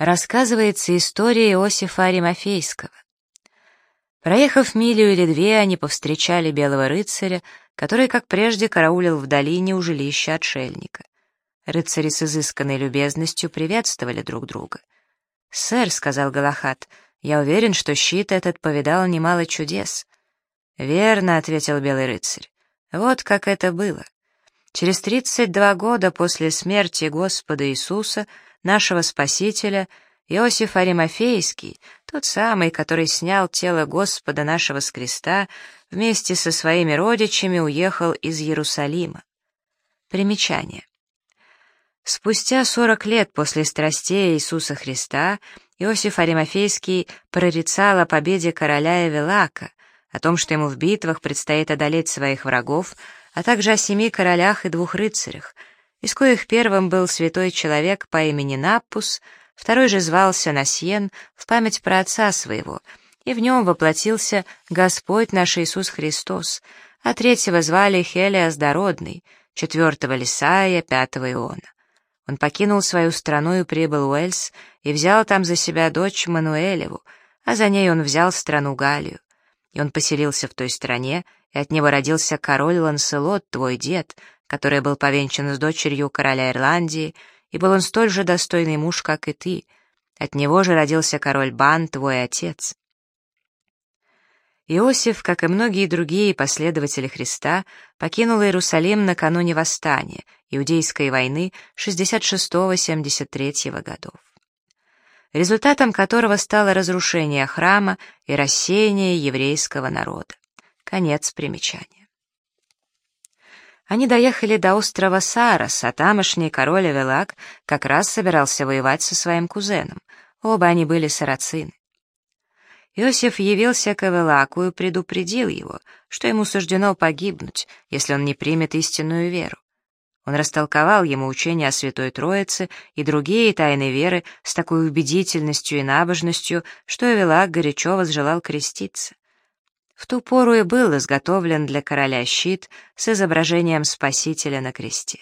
рассказывается история Иосифа Аримофейского. Проехав милю или две, они повстречали белого рыцаря, который, как прежде, караулил в долине у жилища отшельника. Рыцари с изысканной любезностью приветствовали друг друга. «Сэр», — сказал Галахат, — «я уверен, что щит этот повидал немало чудес». «Верно», — ответил белый рыцарь. «Вот как это было. Через тридцать два года после смерти Господа Иисуса — нашего Спасителя, Иосиф Аримофейский, тот самый, который снял тело Господа нашего с креста, вместе со своими родичами уехал из Иерусалима. Примечание. Спустя сорок лет после страстей Иисуса Христа Иосиф Аримофейский прорицал о победе короля Эвелака, о том, что ему в битвах предстоит одолеть своих врагов, а также о семи королях и двух рыцарях — из коих первым был святой человек по имени Наппус, второй же звался Насьен в память про отца своего, и в нем воплотился Господь наш Иисус Христос, а третьего звали Хелиас Дородный, четвертого Лисая, пятого Иона. Он покинул свою страну и прибыл в Уэльс, и взял там за себя дочь Мануэлеву, а за ней он взял страну Галию. И он поселился в той стране, и от него родился король Ланселот, твой дед, который был повенчан с дочерью короля Ирландии, и был он столь же достойный муж, как и ты. От него же родился король Бан, твой отец. Иосиф, как и многие другие последователи Христа, покинул Иерусалим накануне восстания, Иудейской войны 66-73 годов, результатом которого стало разрушение храма и рассеяние еврейского народа. Конец примечания. Они доехали до острова Сарас, а тамошний король Авелак как раз собирался воевать со своим кузеном. Оба они были сарацины. Иосиф явился к Авелаку и предупредил его, что ему суждено погибнуть, если он не примет истинную веру. Он растолковал ему учение о Святой Троице и другие тайны веры с такой убедительностью и набожностью, что Авелак горячо возжелал креститься. В ту пору и был изготовлен для короля щит с изображением Спасителя на кресте.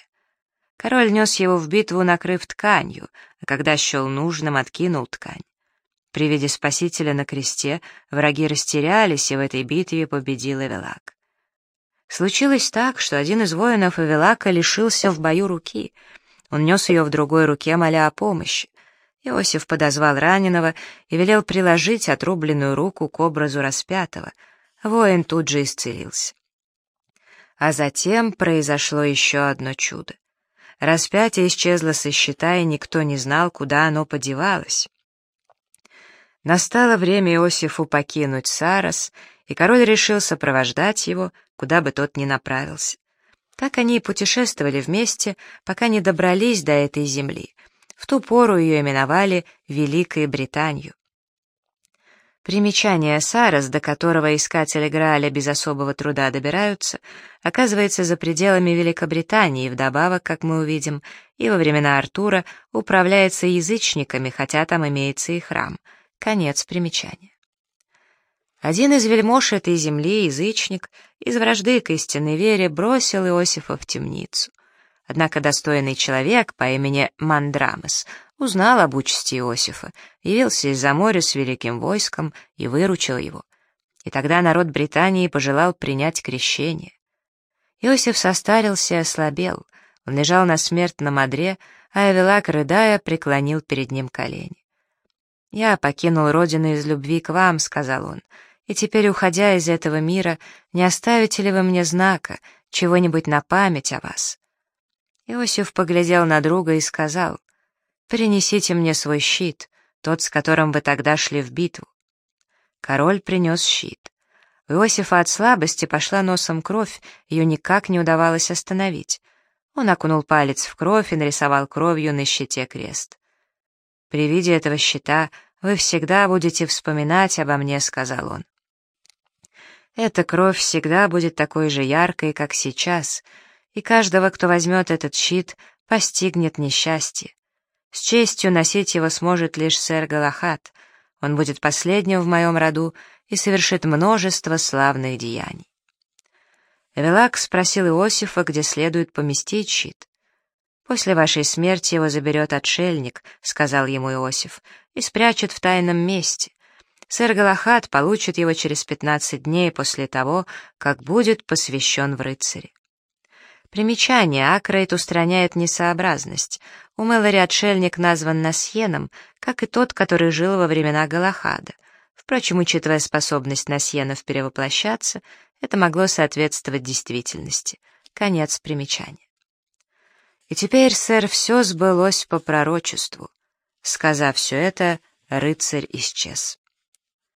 Король нес его в битву, накрыв тканью, а когда счел нужным, откинул ткань. При виде Спасителя на кресте враги растерялись, и в этой битве победил Эвелак. Случилось так, что один из воинов Эвелака лишился в бою руки. Он нес ее в другой руке, моля о помощи. Иосиф подозвал раненого и велел приложить отрубленную руку к образу распятого — Воин тут же исцелился. А затем произошло еще одно чудо. Распятие исчезло со щита, и никто не знал, куда оно подевалось. Настало время Иосифу покинуть Сарас, и король решил сопровождать его, куда бы тот ни направился. Так они и путешествовали вместе, пока не добрались до этой земли. В ту пору ее именовали Великой Британию. Примечание Сарас, до которого искатели Грааля без особого труда добираются, оказывается за пределами Великобритании вдобавок, как мы увидим, и во времена Артура управляется язычниками, хотя там имеется и храм. Конец примечания. Один из вельмож этой земли, язычник, из вражды к истинной вере бросил Иосифа в темницу. Однако достойный человек по имени Мандрамес узнал об участи Иосифа, явился из-за моря с великим войском и выручил его. И тогда народ Британии пожелал принять крещение. Иосиф состарился и ослабел, он лежал на смертном одре, а Эвелак, рыдая, преклонил перед ним колени. «Я покинул родину из любви к вам», — сказал он, — «и теперь, уходя из этого мира, не оставите ли вы мне знака, чего-нибудь на память о вас?» Иосиф поглядел на друга и сказал, «Принесите мне свой щит, тот, с которым вы тогда шли в битву». Король принес щит. У Иосифа от слабости пошла носом кровь, ее никак не удавалось остановить. Он окунул палец в кровь и нарисовал кровью на щите крест. «При виде этого щита вы всегда будете вспоминать обо мне», — сказал он. «Эта кровь всегда будет такой же яркой, как сейчас», — и каждого, кто возьмет этот щит, постигнет несчастье. С честью носить его сможет лишь сэр Галахат. Он будет последним в моем роду и совершит множество славных деяний. Эвелак спросил Иосифа, где следует поместить щит. «После вашей смерти его заберет отшельник», — сказал ему Иосиф, — «и спрячет в тайном месте. Сэр Галахад получит его через пятнадцать дней после того, как будет посвящен в рыцари». Примечание. Акрейт устраняет несообразность. У Мэлори отшельник назван Насьеном, как и тот, который жил во времена Галахада. Впрочем, учитывая способность Насьенов перевоплощаться, это могло соответствовать действительности. Конец примечания. И теперь, сэр, все сбылось по пророчеству. Сказав все это, рыцарь исчез.